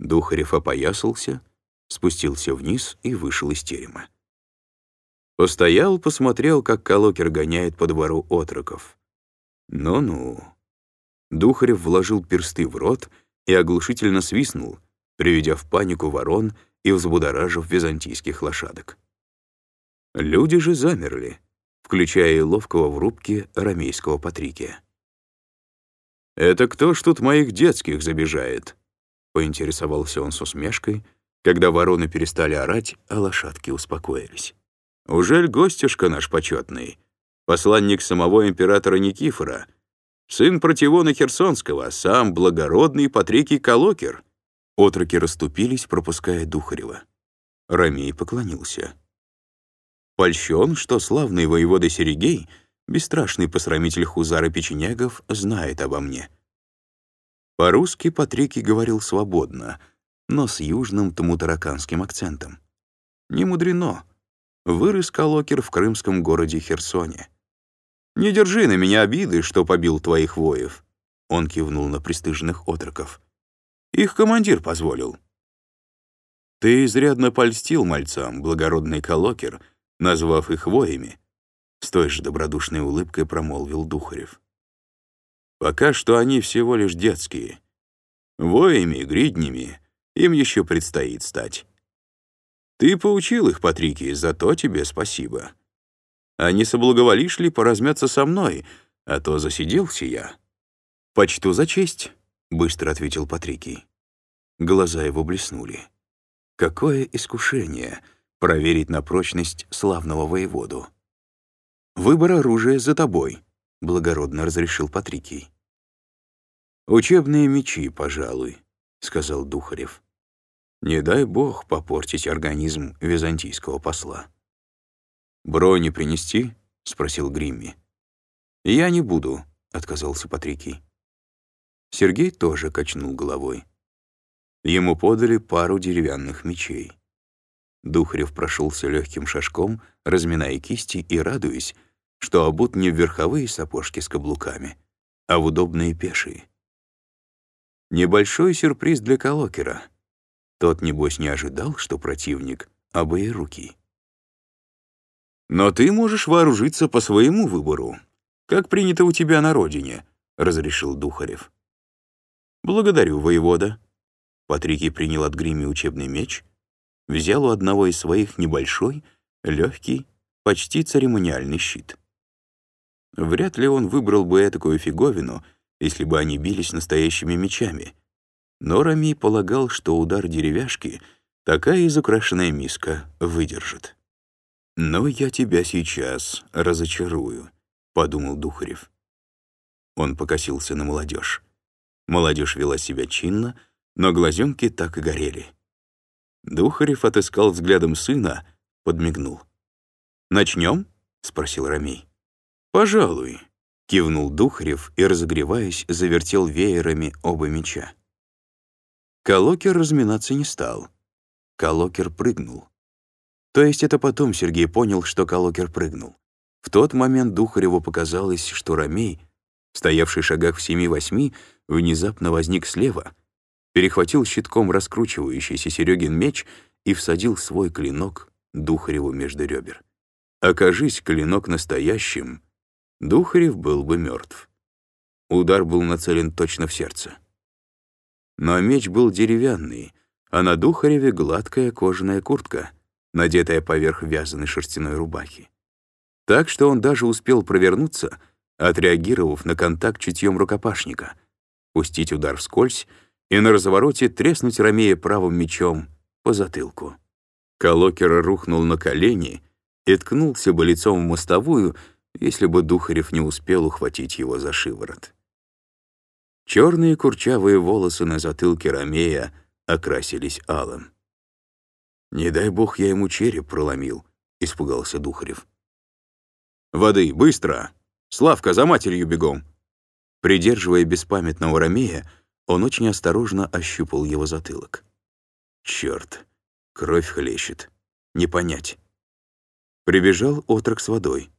Духарев опоясался, спустился вниз и вышел из терема. Постоял, посмотрел, как Колокер гоняет по двору отроков. Ну-ну. Духарев вложил персты в рот и оглушительно свистнул, приведя в панику ворон и взбудоражив византийских лошадок. Люди же замерли, включая и ловкого в рубке рамейского Патрикия. «Это кто ж тут моих детских забежает?» — поинтересовался он с усмешкой, когда вороны перестали орать, а лошадки успокоились. «Ужель гостюшка наш почетный, посланник самого императора Никифора, сын Противона Херсонского, сам благородный Патрикий Колокер?» Отроки расступились, пропуская Духарева. Рамей поклонился. Польщен, что славный воевода Серегей, бесстрашный посрамитель хузара печенягов, знает обо мне. По-русски Патрикий говорил свободно, но с южным тмутараканским акцентом. Не мудрено. Вырос Колокер в крымском городе Херсоне. «Не держи на меня обиды, что побил твоих воев», — он кивнул на престижных отроков. «Их командир позволил». «Ты изрядно польстил мальцам, благородный Колокер», назвав их воями, с той же добродушной улыбкой промолвил Духарев. Пока что они всего лишь детские. Воями, гриднями им еще предстоит стать. Ты поучил их, Патрики, за то тебе спасибо. А не соблаговолишь ли поразмяться со мной, а то засиделся я? «Почту за честь», — быстро ответил Патрикий. Глаза его блеснули. Какое искушение — проверить на прочность славного воеводу. «Выбор оружия за тобой», — благородно разрешил Патрикий. «Учебные мечи, пожалуй», — сказал Духарев. «Не дай бог попортить организм византийского посла». «Брони принести?» — спросил Гримми. «Я не буду», — отказался Патрикий. Сергей тоже качнул головой. Ему подали пару деревянных мечей. Духарев прошелся легким шажком, разминая кисти и радуясь, что обут не в верховые сапожки с каблуками, а в удобные пешие. Небольшой сюрприз для Колокера. Тот, небось, не ожидал, что противник — обоирукий. «Но ты можешь вооружиться по своему выбору, как принято у тебя на родине», — разрешил Духарев. «Благодарю, воевода». Патрикий принял от Грими учебный меч — взял у одного из своих небольшой, легкий, почти церемониальный щит. Вряд ли он выбрал бы этакую фиговину, если бы они бились настоящими мечами. Но Рамий полагал, что удар деревяшки такая изукрашенная миска выдержит. «Но я тебя сейчас разочарую», — подумал Духарев. Он покосился на молодежь. Молодежь вела себя чинно, но глазенки так и горели. Духарев отыскал взглядом сына, подмигнул. «Начнем?» — спросил Рамей. «Пожалуй», — кивнул Духарев и, разогреваясь, завертел веерами оба меча. Колокер разминаться не стал. Колокер прыгнул. То есть это потом Сергей понял, что Колокер прыгнул. В тот момент Духареву показалось, что Рамей, стоявший в шагах в семи-восьми, внезапно возник слева — перехватил щитком раскручивающийся Серегин меч и всадил свой клинок Духареву между ребер. Окажись клинок настоящим, Духарев был бы мертв. Удар был нацелен точно в сердце. Но меч был деревянный, а на Духареве гладкая кожаная куртка, надетая поверх вязаной шерстяной рубахи. Так что он даже успел провернуться, отреагировав на контакт чутьем рукопашника, пустить удар вскользь и на развороте треснуть Ромея правым мечом по затылку. Колокер рухнул на колени и ткнулся бы лицом в мостовую, если бы Духарев не успел ухватить его за шиворот. Черные курчавые волосы на затылке Ромея окрасились алым. «Не дай бог я ему череп проломил», — испугался Духарев. «Воды, быстро! Славка, за матерью бегом!» Придерживая беспамятного Ромея, он очень осторожно ощупал его затылок. Черт, кровь хлещет. Не понять. Прибежал отрок с водой.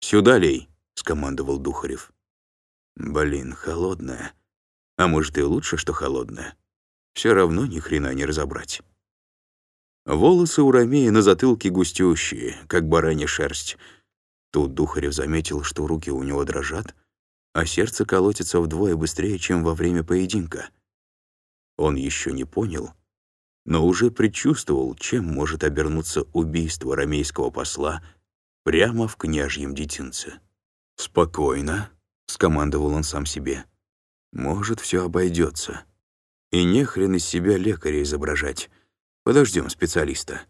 «Сюда лей», — скомандовал Духарев. «Блин, холодная. А может, и лучше, что холодная. все равно ни хрена не разобрать. Волосы у Ромея на затылке густющие, как баранья шерсть. Тут Духарев заметил, что руки у него дрожат, а сердце колотится вдвое быстрее, чем во время поединка. Он еще не понял, но уже предчувствовал, чем может обернуться убийство ромейского посла прямо в княжьем детинце. «Спокойно», — скомандовал он сам себе. «Может, все обойдется. И не хрен из себя лекаря изображать. Подождем специалиста».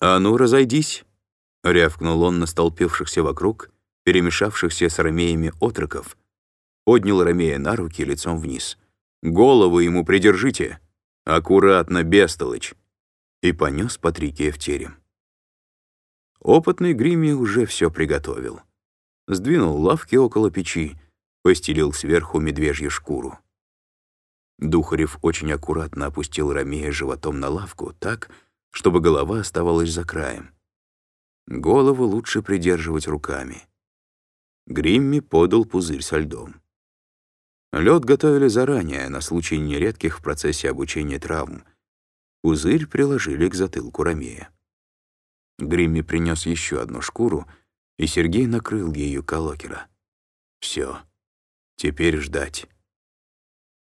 «А ну, разойдись!» — рявкнул он на столпившихся вокруг, перемешавшихся с ромеями отроков, поднял ромея на руки лицом вниз. «Голову ему придержите! Аккуратно, бестолочь!» и понес Патрикия в терем. Опытный Гримми уже все приготовил. Сдвинул лавки около печи, постелил сверху медвежью шкуру. Духарев очень аккуратно опустил Ромея животом на лавку так, чтобы голова оставалась за краем. Голову лучше придерживать руками. Гримми подал пузырь со льдом. Лед готовили заранее, на случай нередких в процессе обучения травм. Пузырь приложили к затылку Ромея. Гримми принес еще одну шкуру, и Сергей накрыл ею колокера. Все, теперь ждать.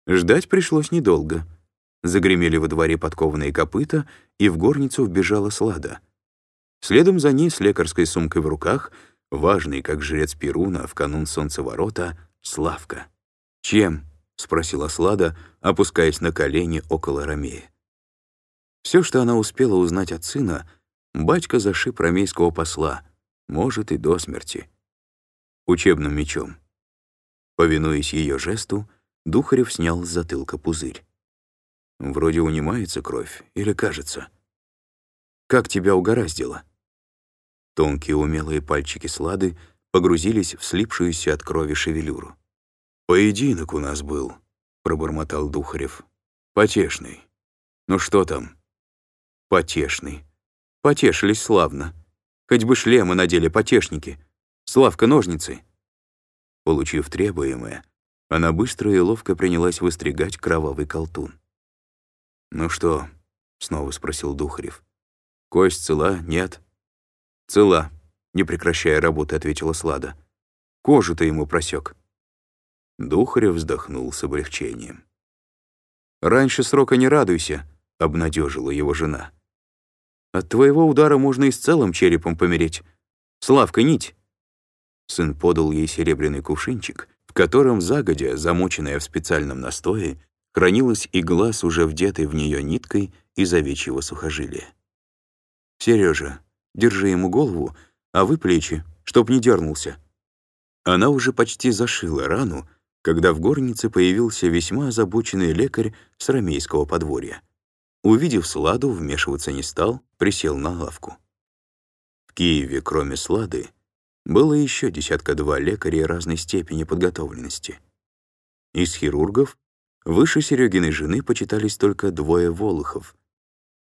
Ждать пришлось недолго. Загремели во дворе подкованные копыта, и в горницу вбежала Слада. Следом за ней с лекарской сумкой в руках, важный, как жрец Перуна в канун солнцеворота, Славка. «Чем?» — спросила Слада, опускаясь на колени около Ромея. Все, что она успела узнать от сына, батька зашиб ромейского посла, может, и до смерти. Учебным мечом. Повинуясь ее жесту, Духарев снял с затылка пузырь. Вроде унимается кровь, или кажется. Как тебя угораздило? Тонкие умелые пальчики Слады погрузились в слипшуюся от крови шевелюру. «Поединок у нас был», — пробормотал Духарев. «Потешный. Ну что там?» «Потешный. Потешились славно. Хоть бы шлемы надели потешники. Славка ножницы». Получив требуемое, она быстро и ловко принялась выстригать кровавый колтун. «Ну что?» — снова спросил Духарев. «Кость цела? Нет?» «Цела», — не прекращая работы, ответила Слада. «Кожу ты ему просек». Духарев вздохнул с облегчением. «Раньше срока не радуйся», — обнадежила его жена. «От твоего удара можно и с целым черепом помереть. Славка, нить!» Сын подал ей серебряный кувшинчик, в котором загодя, замоченная в специальном настое, хранилась игла с уже вдетой в нее ниткой из овечьего сухожилия. «Сережа, держи ему голову, а вы плечи, чтоб не дернулся». Она уже почти зашила рану, когда в горнице появился весьма озабоченный лекарь с рамейского подворья. Увидев Сладу, вмешиваться не стал, присел на лавку. В Киеве, кроме Слады, было еще десятка-два лекарей разной степени подготовленности. Из хирургов выше Серегиной жены почитались только двое волохов.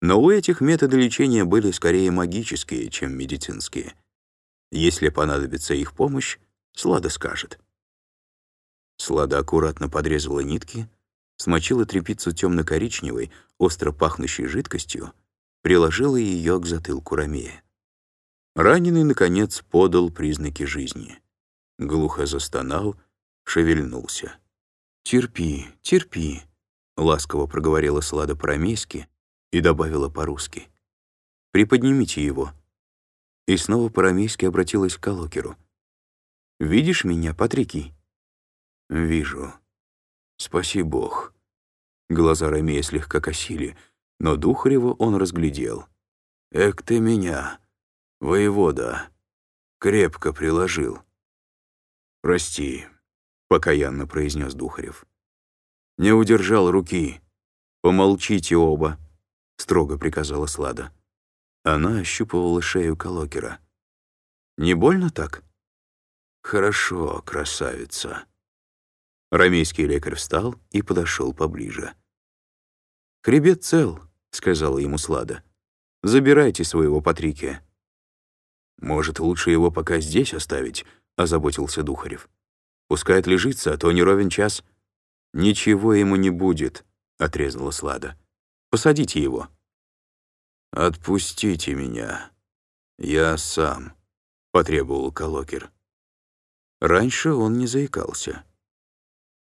Но у этих методы лечения были скорее магические, чем медицинские. Если понадобится их помощь, Слада скажет. Слада аккуратно подрезала нитки, смочила тряпицу темно-коричневой, остро пахнущей жидкостью, приложила ее к затылку Ромея. Раненый, наконец, подал признаки жизни. Глухо застонал, шевельнулся. «Терпи, терпи», — ласково проговорила Слада по-рамейски и добавила по-русски. «Приподнимите его». И снова по-рамейски обратилась к Калокеру. «Видишь меня, Патрикий?» «Вижу. Спаси Бог». Глаза Ромея слегка косили, но Духарева он разглядел. «Эк ты меня!» «Воевода, крепко приложил». «Прости», — покаянно произнес Духарев. «Не удержал руки. Помолчите оба», — строго приказала Слада. Она ощупывала шею Колокера. «Не больно так?» «Хорошо, красавица». Рамейский лекарь встал и подошел поближе. «Хребет цел», — сказала ему Слада. «Забирайте своего Патрикия». «Может, лучше его пока здесь оставить?» — озаботился Духарев. «Пускай отлежится, а то не ровен час». «Ничего ему не будет», — отрезала Слада. «Посадите его». «Отпустите меня. Я сам», — потребовал Колокер. Раньше он не заикался.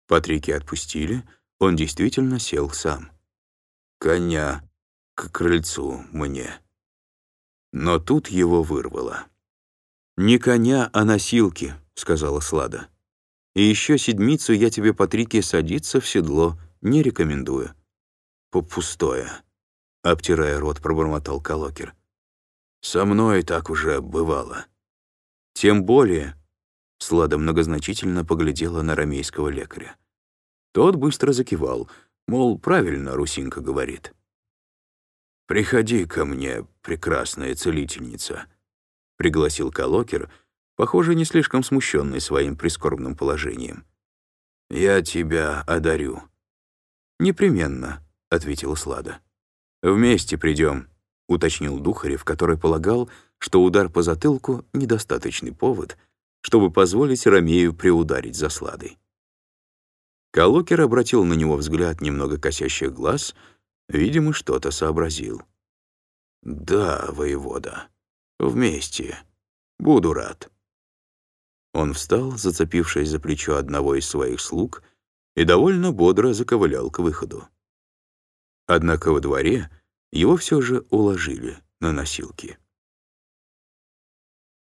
Патрики отпустили, он действительно сел сам. «Коня к крыльцу мне». Но тут его вырвало. «Не коня, а носилки», — сказала Слада. «И еще седмицу я тебе, Патрике, садиться в седло не рекомендую». «Пустое», — обтирая рот, пробормотал Колокер. «Со мной так уже бывало». «Тем более», — Слада многозначительно поглядела на рамейского лекаря. Тот быстро закивал, мол, правильно Русинка говорит. «Приходи ко мне, прекрасная целительница», — пригласил Колокер, похоже, не слишком смущенный своим прискорбным положением. «Я тебя одарю». «Непременно», — ответила Слада. «Вместе придем», — уточнил Духарев, который полагал, что удар по затылку — недостаточный повод, чтобы позволить Ромею приударить за Сладой. Колокер обратил на него взгляд немного косящих глаз, видимо, что-то сообразил. «Да, воевода, вместе. Буду рад». Он встал, зацепившись за плечо одного из своих слуг, и довольно бодро заковылял к выходу. Однако во дворе его все же уложили на носилки.